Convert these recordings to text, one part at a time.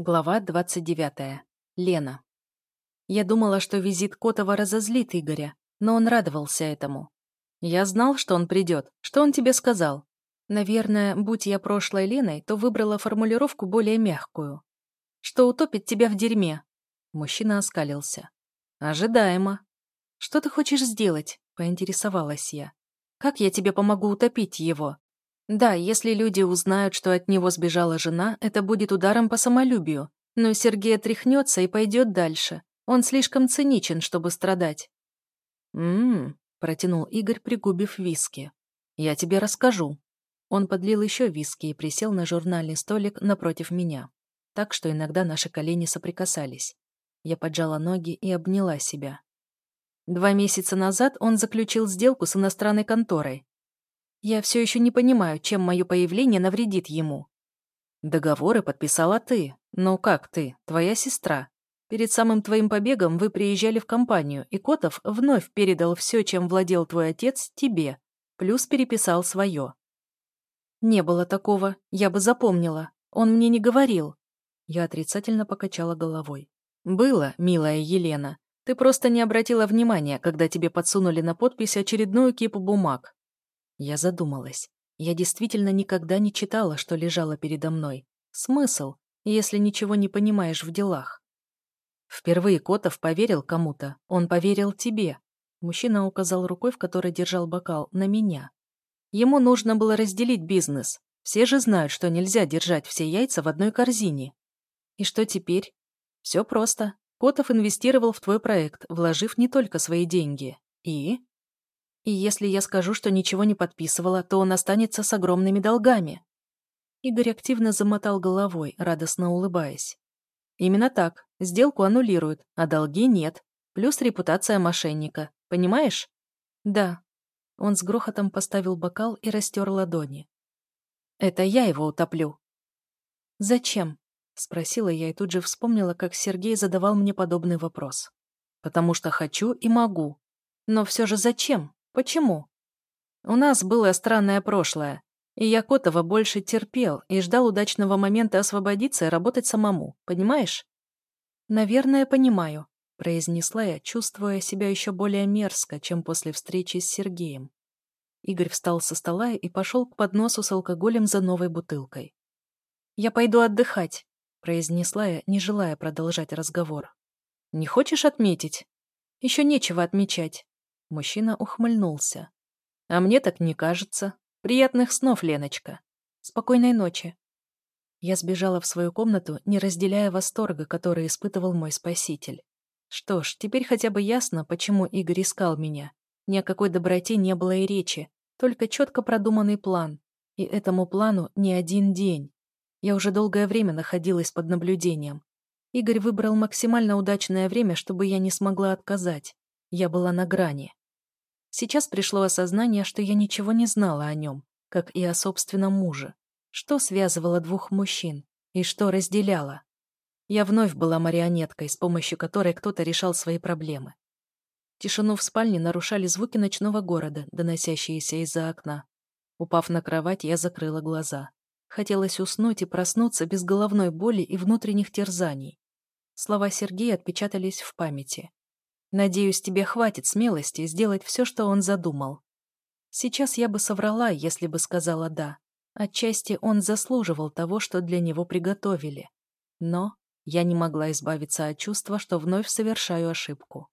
Глава 29. Лена. Я думала, что визит Котова разозлит Игоря, но он радовался этому. Я знал, что он придет. Что он тебе сказал? Наверное, будь я прошлой Леной, то выбрала формулировку более мягкую. Что утопит тебя в дерьме. Мужчина оскалился. Ожидаемо. Что ты хочешь сделать? Поинтересовалась я. Как я тебе помогу утопить его? Да, если люди узнают, что от него сбежала жена, это будет ударом по самолюбию. Но Сергей отряхнется и пойдет дальше. Он слишком циничен, чтобы страдать. «М-м-м», протянул Игорь, пригубив виски. «Я тебе расскажу». Он подлил еще виски и присел на журнальный столик напротив меня. Так что иногда наши колени соприкасались. Я поджала ноги и обняла себя. Два месяца назад он заключил сделку с иностранной конторой, я все еще не понимаю, чем мое появление навредит ему. Договоры подписала ты. Ну как ты? Твоя сестра. Перед самым твоим побегом вы приезжали в компанию, и Котов вновь передал все, чем владел твой отец, тебе, плюс переписал свое. Не было такого, я бы запомнила. Он мне не говорил. Я отрицательно покачала головой. Было, милая Елена. Ты просто не обратила внимания, когда тебе подсунули на подпись очередную кипу бумаг. Я задумалась. Я действительно никогда не читала, что лежало передо мной. Смысл, если ничего не понимаешь в делах? Впервые Котов поверил кому-то. Он поверил тебе. Мужчина указал рукой, в которой держал бокал, на меня. Ему нужно было разделить бизнес. Все же знают, что нельзя держать все яйца в одной корзине. И что теперь? Все просто. Котов инвестировал в твой проект, вложив не только свои деньги. И? И если я скажу, что ничего не подписывала, то он останется с огромными долгами. Игорь активно замотал головой, радостно улыбаясь. Именно так. Сделку аннулируют, а долги нет. Плюс репутация мошенника. Понимаешь? Да. Он с грохотом поставил бокал и растер ладони. Это я его утоплю. Зачем? Спросила я и тут же вспомнила, как Сергей задавал мне подобный вопрос. Потому что хочу и могу. Но все же зачем? Почему? У нас было странное прошлое, и я Котова больше терпел и ждал удачного момента освободиться и работать самому, понимаешь? Наверное, понимаю, произнесла я, чувствуя себя еще более мерзко, чем после встречи с Сергеем. Игорь встал со стола и пошел к подносу с алкоголем за новой бутылкой. «Я пойду отдыхать», — произнесла я, не желая продолжать разговор. «Не хочешь отметить?» «Еще нечего отмечать. Мужчина ухмыльнулся. «А мне так не кажется. Приятных снов, Леночка. Спокойной ночи». Я сбежала в свою комнату, не разделяя восторга, который испытывал мой спаситель. Что ж, теперь хотя бы ясно, почему Игорь искал меня. Ни о какой доброте не было и речи, только четко продуманный план. И этому плану не один день. Я уже долгое время находилась под наблюдением. Игорь выбрал максимально удачное время, чтобы я не смогла отказать. Я была на грани. Сейчас пришло осознание, что я ничего не знала о нем, как и о собственном муже. Что связывало двух мужчин и что разделяло? Я вновь была марионеткой, с помощью которой кто-то решал свои проблемы. Тишину в спальне нарушали звуки ночного города, доносящиеся из-за окна. Упав на кровать, я закрыла глаза. Хотелось уснуть и проснуться без головной боли и внутренних терзаний. Слова Сергея отпечатались в памяти. Надеюсь, тебе хватит смелости сделать все, что он задумал. Сейчас я бы соврала, если бы сказала «да». Отчасти он заслуживал того, что для него приготовили. Но я не могла избавиться от чувства, что вновь совершаю ошибку.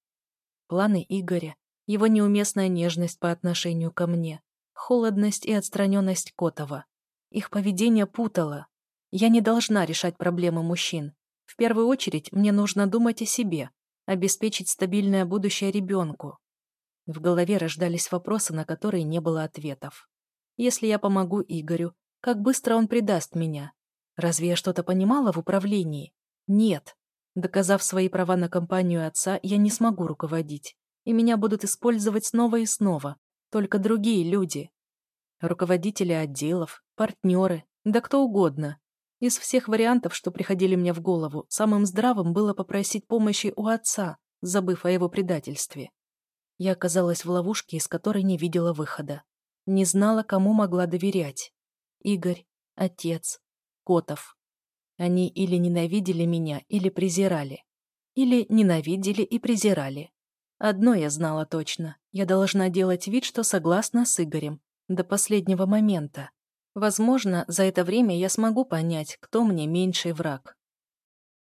Планы Игоря, его неуместная нежность по отношению ко мне, холодность и отстраненность Котова. Их поведение путало. Я не должна решать проблемы мужчин. В первую очередь мне нужно думать о себе, обеспечить стабильное будущее ребенку. В голове рождались вопросы, на которые не было ответов. Если я помогу Игорю, как быстро он предаст меня? Разве я что-то понимала в управлении? Нет. Доказав свои права на компанию отца, я не смогу руководить. И меня будут использовать снова и снова. Только другие люди. Руководители отделов, партнеры, да кто угодно. Из всех вариантов, что приходили мне в голову, самым здравым было попросить помощи у отца, забыв о его предательстве. Я оказалась в ловушке, из которой не видела выхода. Не знала, кому могла доверять. Игорь, отец, Котов. Они или ненавидели меня, или презирали. Или ненавидели и презирали. Одно я знала точно. Я должна делать вид, что согласна с Игорем. До последнего момента. Возможно, за это время я смогу понять, кто мне меньший враг.